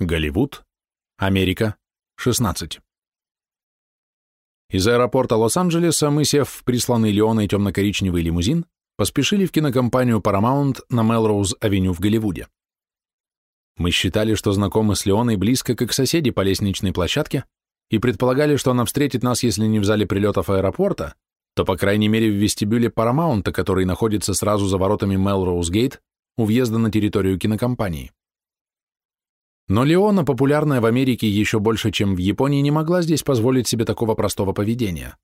Голливуд, Америка, 16. Из аэропорта Лос-Анджелеса мы, сев в присланный Леоной темно-коричневый лимузин, поспешили в кинокомпанию Paramount на Мелроуз-авеню в Голливуде. Мы считали, что знакомы с Леоной близко, как соседи по лестничной площадке, и предполагали, что она встретит нас, если не в зале прилетов аэропорта, то, по крайней мере, в вестибюле Парамаунта, который находится сразу за воротами Мелроуз-гейт у въезда на территорию кинокомпании. Но Леона, популярная в Америке еще больше, чем в Японии, не могла здесь позволить себе такого простого поведения.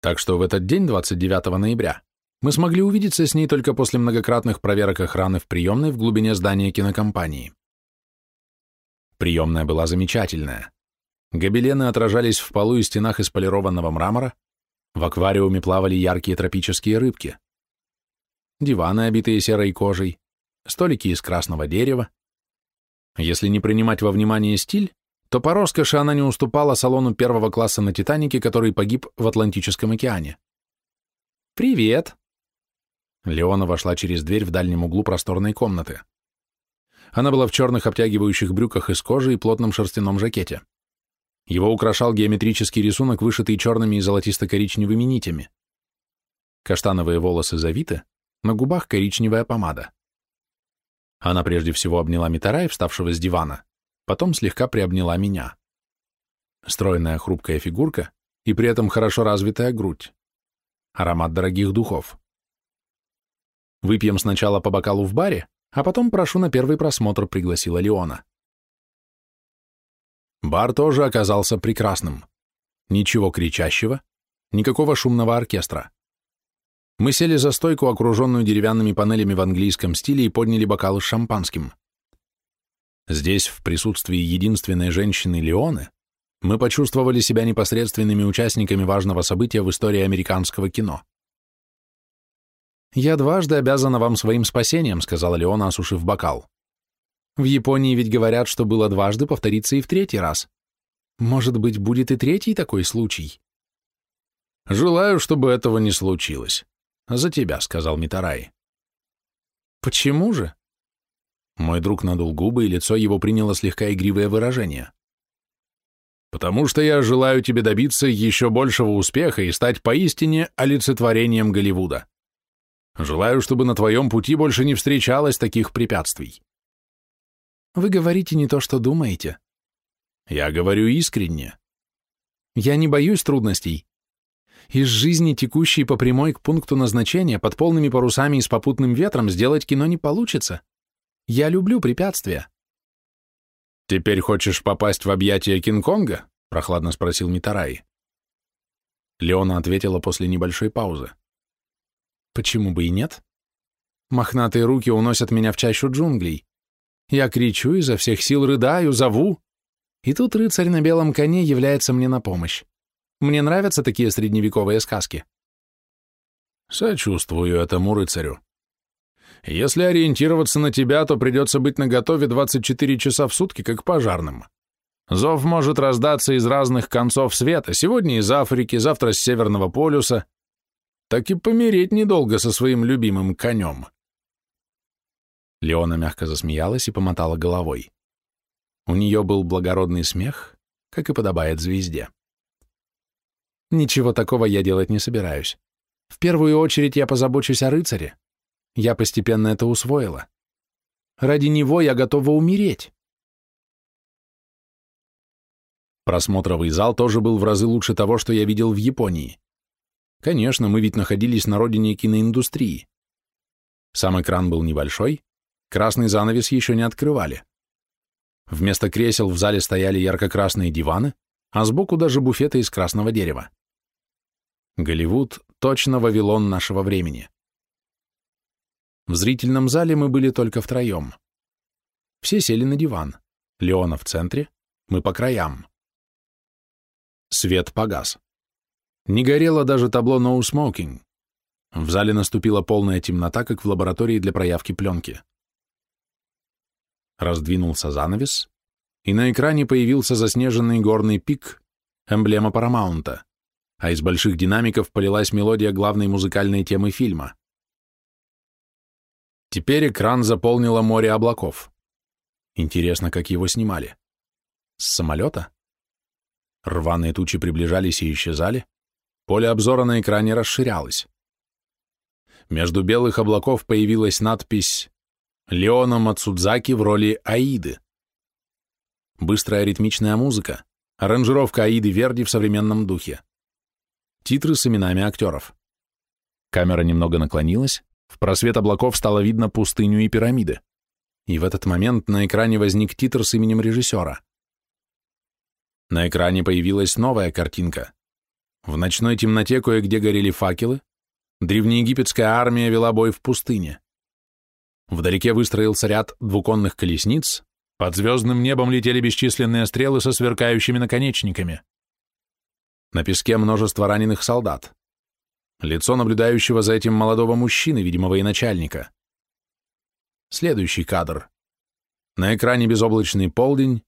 Так что в этот день, 29 ноября, мы смогли увидеться с ней только после многократных проверок охраны в приемной в глубине здания кинокомпании. Приемная была замечательная. Гобелены отражались в полу и стенах из полированного мрамора, в аквариуме плавали яркие тропические рыбки. Диваны, обитые серой кожей, столики из красного дерева, если не принимать во внимание стиль, то по роскоши она не уступала салону первого класса на «Титанике», который погиб в Атлантическом океане. «Привет!» Леона вошла через дверь в дальнем углу просторной комнаты. Она была в черных обтягивающих брюках из кожи и плотном шерстяном жакете. Его украшал геометрический рисунок, вышитый черными и золотисто-коричневыми нитями. Каштановые волосы завиты, на губах коричневая помада. Она прежде всего обняла Митарай, вставшего с дивана, потом слегка приобняла меня. Стройная хрупкая фигурка и при этом хорошо развитая грудь. Аромат дорогих духов. Выпьем сначала по бокалу в баре, а потом прошу на первый просмотр, пригласила Леона. Бар тоже оказался прекрасным. Ничего кричащего, никакого шумного оркестра. Мы сели за стойку, окруженную деревянными панелями в английском стиле, и подняли бокалы с шампанским. Здесь, в присутствии единственной женщины Леоны, мы почувствовали себя непосредственными участниками важного события в истории американского кино. «Я дважды обязана вам своим спасением», — сказала Леона, осушив бокал. «В Японии ведь говорят, что было дважды, повторится и в третий раз. Может быть, будет и третий такой случай?» «Желаю, чтобы этого не случилось», «За тебя», — сказал Митарай. «Почему же?» Мой друг надул губы, и лицо его приняло слегка игривое выражение. «Потому что я желаю тебе добиться еще большего успеха и стать поистине олицетворением Голливуда. Желаю, чтобы на твоем пути больше не встречалось таких препятствий». «Вы говорите не то, что думаете». «Я говорю искренне». «Я не боюсь трудностей. Из жизни, текущей по прямой к пункту назначения, под полными парусами и с попутным ветром, сделать кино не получится. Я люблю препятствия. «Теперь хочешь попасть в объятия Кинг-Конга?» — прохладно спросил Митарай. Леона ответила после небольшой паузы. «Почему бы и нет? Мохнатые руки уносят меня в чащу джунглей. Я кричу, изо всех сил рыдаю, зову. И тут рыцарь на белом коне является мне на помощь. Мне нравятся такие средневековые сказки. Сочувствую этому рыцарю. Если ориентироваться на тебя, то придется быть наготове 24 часа в сутки, как пожарным. Зов может раздаться из разных концов света, сегодня из Африки, завтра с Северного полюса. Так и помереть недолго со своим любимым конем. Леона мягко засмеялась и помотала головой. У нее был благородный смех, как и подобает звезде. Ничего такого я делать не собираюсь. В первую очередь я позабочусь о рыцаре. Я постепенно это усвоила. Ради него я готова умереть. Просмотровый зал тоже был в разы лучше того, что я видел в Японии. Конечно, мы ведь находились на родине киноиндустрии. Сам экран был небольшой, красный занавес еще не открывали. Вместо кресел в зале стояли ярко-красные диваны, а сбоку даже буфеты из красного дерева. Голливуд — точно Вавилон нашего времени. В зрительном зале мы были только втроем. Все сели на диван. Леона в центре, мы по краям. Свет погас. Не горело даже табло «No Smoking». В зале наступила полная темнота, как в лаборатории для проявки пленки. Раздвинулся занавес, и на экране появился заснеженный горный пик, эмблема Парамаунта, а из больших динамиков полилась мелодия главной музыкальной темы фильма. Теперь экран заполнило море облаков. Интересно, как его снимали. С самолета? Рваные тучи приближались и исчезали, поле обзора на экране расширялось. Между белых облаков появилась надпись «Леона Мацудзаки в роли Аиды». Быстрая ритмичная музыка, аранжировка Аиды Верди в современном духе. Титры с именами актеров. Камера немного наклонилась, в просвет облаков стало видно пустыню и пирамиды. И в этот момент на экране возник титр с именем режиссера. На экране появилась новая картинка. В ночной темноте кое-где горели факелы, древнеегипетская армия вела бой в пустыне. Вдалеке выстроился ряд двуконных колесниц, под звездным небом летели бесчисленные стрелы со сверкающими наконечниками. На песке множество раненых солдат. Лицо наблюдающего за этим молодого мужчины, видимо, военачальника. Следующий кадр. На экране безоблачный полдень,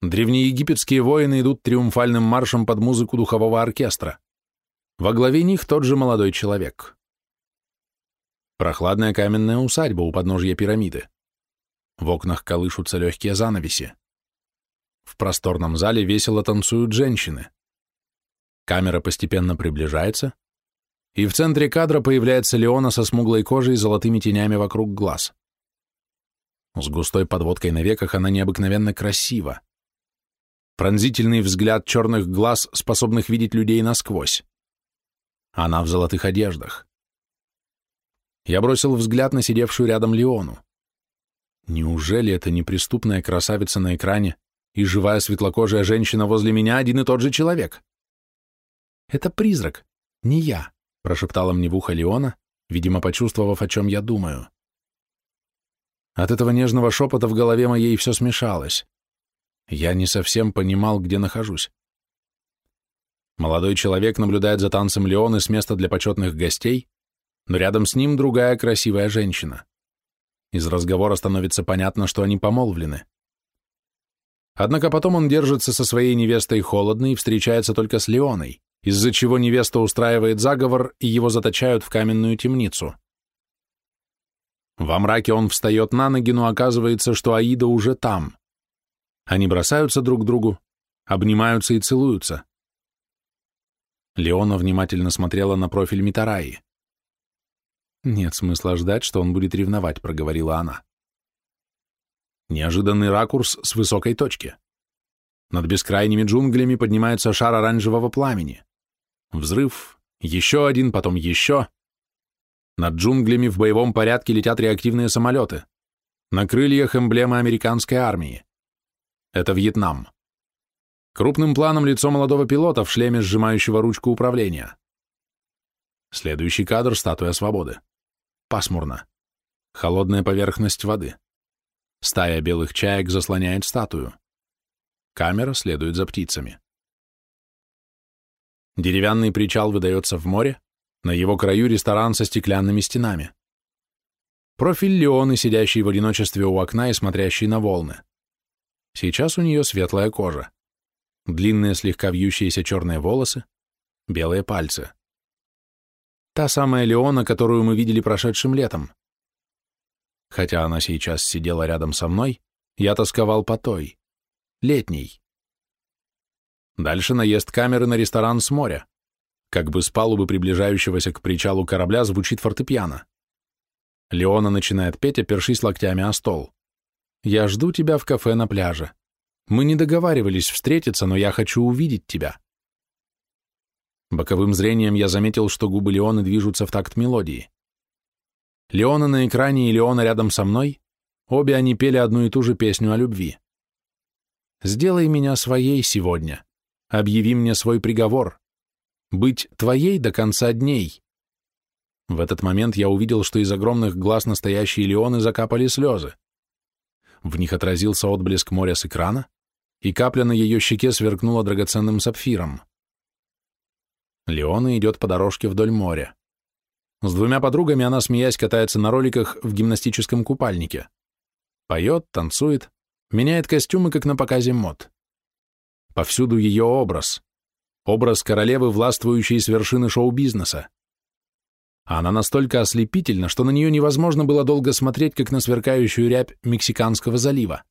Древнеегипетские воины идут триумфальным маршем под музыку духового оркестра. Во главе них тот же молодой человек. Прохладная каменная усадьба у подножья пирамиды. В окнах колышутся легкие занавеси. В просторном зале весело танцуют женщины. Камера постепенно приближается, и в центре кадра появляется Леона со смуглой кожей и золотыми тенями вокруг глаз. С густой подводкой на веках она необыкновенно красива пронзительный взгляд черных глаз, способных видеть людей насквозь. Она в золотых одеждах. Я бросил взгляд на сидевшую рядом Леону. Неужели это неприступная красавица на экране и живая светлокожая женщина возле меня один и тот же человек? Это призрак, не я, прошептала мне в ухо Леона, видимо, почувствовав, о чем я думаю. От этого нежного шепота в голове моей все смешалось. Я не совсем понимал, где нахожусь. Молодой человек наблюдает за танцем Леоны с места для почетных гостей, но рядом с ним другая красивая женщина. Из разговора становится понятно, что они помолвлены. Однако потом он держится со своей невестой холодно и встречается только с Леоной, из-за чего невеста устраивает заговор, и его заточают в каменную темницу. Во мраке он встает на ноги, но оказывается, что Аида уже там. Они бросаются друг к другу, обнимаются и целуются. Леона внимательно смотрела на профиль Митараи. «Нет смысла ждать, что он будет ревновать», — проговорила она. Неожиданный ракурс с высокой точки. Над бескрайними джунглями поднимается шар оранжевого пламени. Взрыв, еще один, потом еще. Над джунглями в боевом порядке летят реактивные самолеты. На крыльях эмблема американской армии. Это Вьетнам. Крупным планом лицо молодого пилота в шлеме, сжимающего ручку управления. Следующий кадр — статуя свободы. Пасмурно. Холодная поверхность воды. Стая белых чаек заслоняет статую. Камера следует за птицами. Деревянный причал выдается в море, на его краю ресторан со стеклянными стенами. Профиль Леоны, сидящий в одиночестве у окна и смотрящий на волны. Сейчас у нее светлая кожа, длинные слегка вьющиеся черные волосы, белые пальцы. Та самая Леона, которую мы видели прошедшим летом. Хотя она сейчас сидела рядом со мной, я тосковал по той, летней. Дальше наезд камеры на ресторан с моря. Как бы с палубы приближающегося к причалу корабля звучит фортепиано. Леона начинает петь, опершись локтями о стол. Я жду тебя в кафе на пляже. Мы не договаривались встретиться, но я хочу увидеть тебя. Боковым зрением я заметил, что губы Леоны движутся в такт мелодии. Леона на экране и Леона рядом со мной, обе они пели одну и ту же песню о любви. «Сделай меня своей сегодня, объяви мне свой приговор, быть твоей до конца дней». В этот момент я увидел, что из огромных глаз настоящей Леоны закапали слезы. В них отразился отблеск моря с экрана, и капля на ее щеке сверкнула драгоценным сапфиром. Леона идет по дорожке вдоль моря. С двумя подругами она, смеясь, катается на роликах в гимнастическом купальнике. Поет, танцует, меняет костюмы, как на показе мод. Повсюду ее образ. Образ королевы, властвующей с вершины шоу-бизнеса. Она настолько ослепительна, что на нее невозможно было долго смотреть, как на сверкающую рябь Мексиканского залива.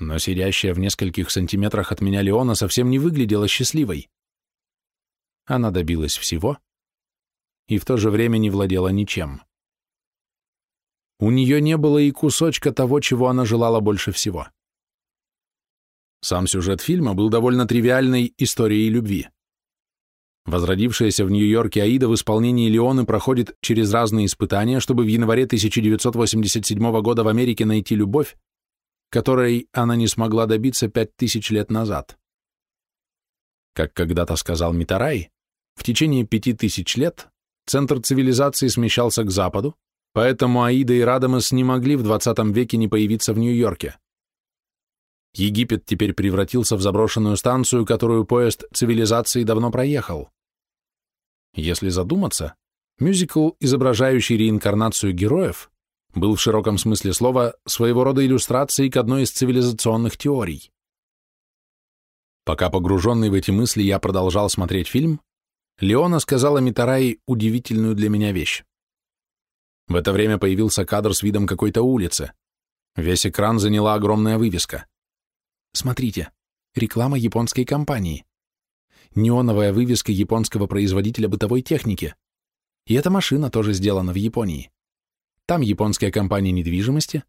но сидящая в нескольких сантиметрах от меня Леона совсем не выглядела счастливой. Она добилась всего и в то же время не владела ничем. У нее не было и кусочка того, чего она желала больше всего. Сам сюжет фильма был довольно тривиальной историей любви. Возродившаяся в Нью-Йорке Аида в исполнении Леоны проходит через разные испытания, чтобы в январе 1987 года в Америке найти любовь, которой она не смогла добиться пять тысяч лет назад. Как когда-то сказал Митарай, в течение пяти тысяч лет центр цивилизации смещался к западу, поэтому Аида и Радамес не могли в 20 веке не появиться в Нью-Йорке. Египет теперь превратился в заброшенную станцию, которую поезд цивилизации давно проехал. Если задуматься, мюзикл, изображающий реинкарнацию героев, был в широком смысле слова своего рода иллюстрацией к одной из цивилизационных теорий. Пока погруженный в эти мысли я продолжал смотреть фильм, Леона сказала Митараи удивительную для меня вещь. В это время появился кадр с видом какой-то улицы. Весь экран заняла огромная вывеска. Смотрите, реклама японской компании. Неоновая вывеска японского производителя бытовой техники. И эта машина тоже сделана в Японии. Там японская компания недвижимости.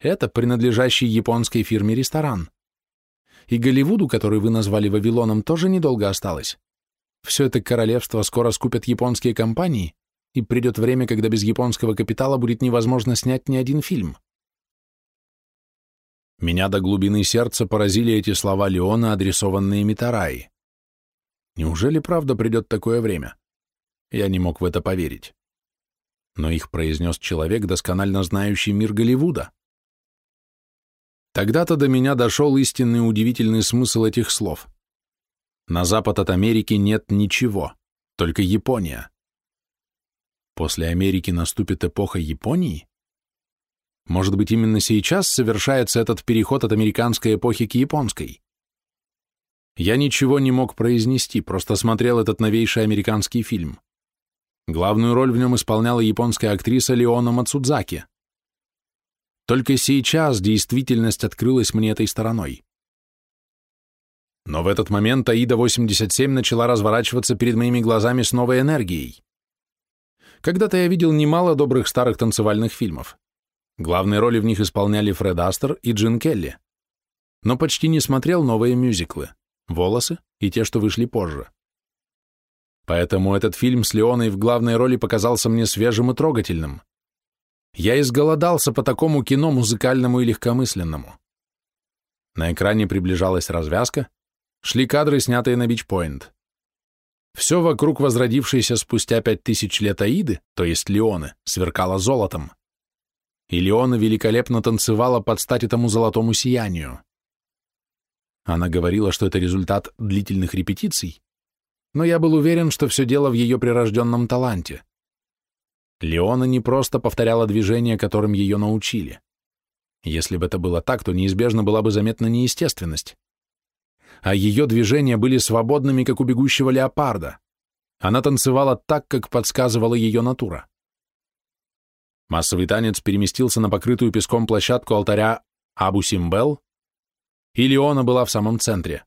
Это принадлежащий японской фирме ресторан. И Голливуду, который вы назвали Вавилоном, тоже недолго осталось. Все это королевство скоро скупят японские компании, и придет время, когда без японского капитала будет невозможно снять ни один фильм. Меня до глубины сердца поразили эти слова Леона, адресованные Митараи. Неужели правда придет такое время? Я не мог в это поверить. Но их произнес человек, досконально знающий мир Голливуда. Тогда-то до меня дошел истинный удивительный смысл этих слов. На запад от Америки нет ничего, только Япония. После Америки наступит эпоха Японии? Может быть, именно сейчас совершается этот переход от американской эпохи к японской? Я ничего не мог произнести, просто смотрел этот новейший американский фильм. Главную роль в нем исполняла японская актриса Леона Мацудзаки. Только сейчас действительность открылась мне этой стороной. Но в этот момент Аида-87 начала разворачиваться перед моими глазами с новой энергией. Когда-то я видел немало добрых старых танцевальных фильмов. Главные роли в них исполняли Фред Астер и Джин Келли. Но почти не смотрел новые мюзиклы «Волосы» и те, что вышли позже. Поэтому этот фильм с Леоной в главной роли показался мне свежим и трогательным. Я изголодался по такому кино музыкальному и легкомысленному. На экране приближалась развязка, шли кадры, снятые на Бичпоинт. Все вокруг возродившейся спустя пять тысяч лет Аиды, то есть Леоны, сверкало золотом и Леона великолепно танцевала под стать этому золотому сиянию. Она говорила, что это результат длительных репетиций, но я был уверен, что все дело в ее прирожденном таланте. Леона не просто повторяла движения, которым ее научили. Если бы это было так, то неизбежно была бы заметна неестественность. А ее движения были свободными, как у бегущего леопарда. Она танцевала так, как подсказывала ее натура. Массовый танец переместился на покрытую песком площадку алтаря Абу Симбел, и Леона была в самом центре.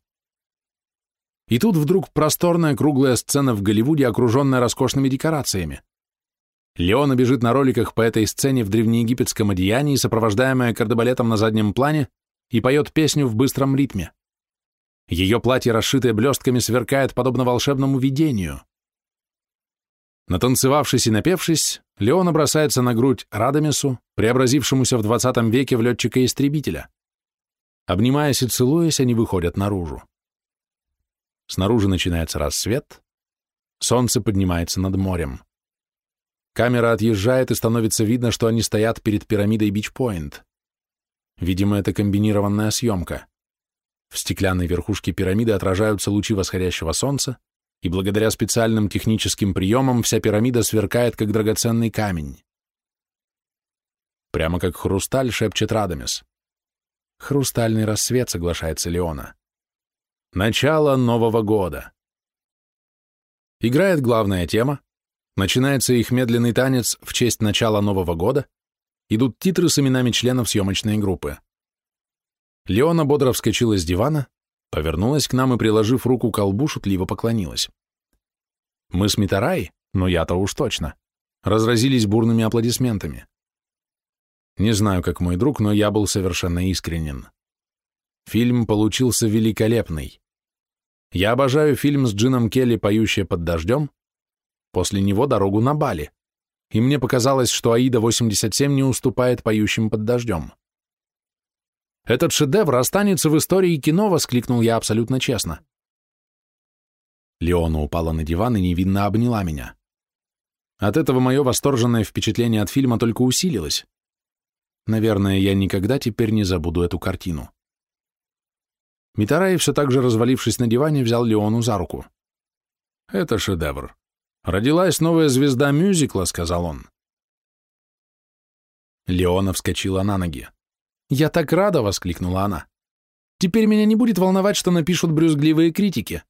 И тут вдруг просторная круглая сцена в Голливуде, окруженная роскошными декорациями. Леона бежит на роликах по этой сцене в древнеегипетском одеянии, сопровождаемая кардебалетом на заднем плане, и поет песню в быстром ритме. Ее платье, расшитое блестками, сверкает подобно волшебному видению. Натанцевавшись и напевшись, Леона бросается на грудь Радамису, преобразившемуся в 20 веке в летчика-истребителя. Обнимаясь и целуясь, они выходят наружу. Снаружи начинается рассвет, солнце поднимается над морем. Камера отъезжает, и становится видно, что они стоят перед пирамидой Бичпоинт. Видимо, это комбинированная съемка. В стеклянной верхушке пирамиды отражаются лучи восходящего солнца, и благодаря специальным техническим приемам вся пирамида сверкает, как драгоценный камень. Прямо как хрусталь, шепчет Радамис. Хрустальный рассвет, соглашается Леона. Начало Нового года. Играет главная тема, начинается их медленный танец в честь начала Нового года, идут титры с именами членов съемочной группы. Леона бодро вскочила с дивана, повернулась к нам и, приложив руку к колбу, шутливо поклонилась. Мы с Митарай, но я-то уж точно, разразились бурными аплодисментами. Не знаю, как мой друг, но я был совершенно искренен. Фильм получился великолепный. Я обожаю фильм с Джином Келли «Поющая под дождем», после него «Дорогу на Бали», и мне показалось, что «Аида-87» не уступает «Поющим под дождем». «Этот шедевр останется в истории кино», — воскликнул я абсолютно честно. Леона упала на диван и невинно обняла меня. От этого мое восторженное впечатление от фильма только усилилось. Наверное, я никогда теперь не забуду эту картину. Митарай, все так же развалившись на диване, взял Леону за руку. «Это шедевр. Родилась новая звезда мюзикла», — сказал он. Леона вскочила на ноги. «Я так рада!» — воскликнула она. «Теперь меня не будет волновать, что напишут брюзгливые критики.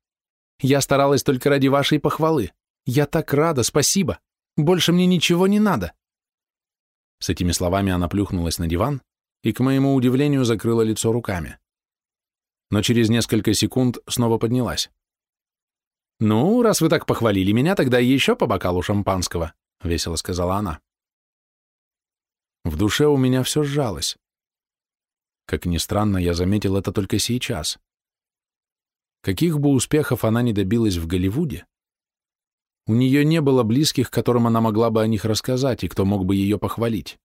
Я старалась только ради вашей похвалы. Я так рада, спасибо. Больше мне ничего не надо». С этими словами она плюхнулась на диван и, к моему удивлению, закрыла лицо руками но через несколько секунд снова поднялась. «Ну, раз вы так похвалили меня, тогда еще по бокалу шампанского», — весело сказала она. В душе у меня все сжалось. Как ни странно, я заметил это только сейчас. Каких бы успехов она ни добилась в Голливуде, у нее не было близких, которым она могла бы о них рассказать и кто мог бы ее похвалить.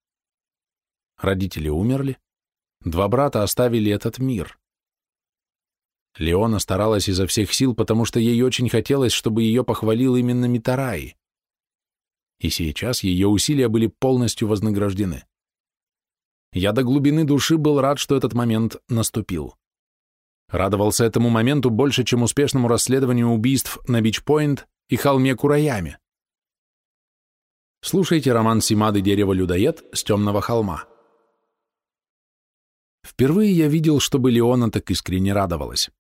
Родители умерли, два брата оставили этот мир. Леона старалась изо всех сил, потому что ей очень хотелось, чтобы ее похвалил именно Митараи. И сейчас ее усилия были полностью вознаграждены. Я до глубины души был рад, что этот момент наступил. Радовался этому моменту больше, чем успешному расследованию убийств на Бичпойнт и холме Кураями. Слушайте роман Симады «Дерево-людоед» с темного холма. Впервые я видел, чтобы Леона так искренне радовалась.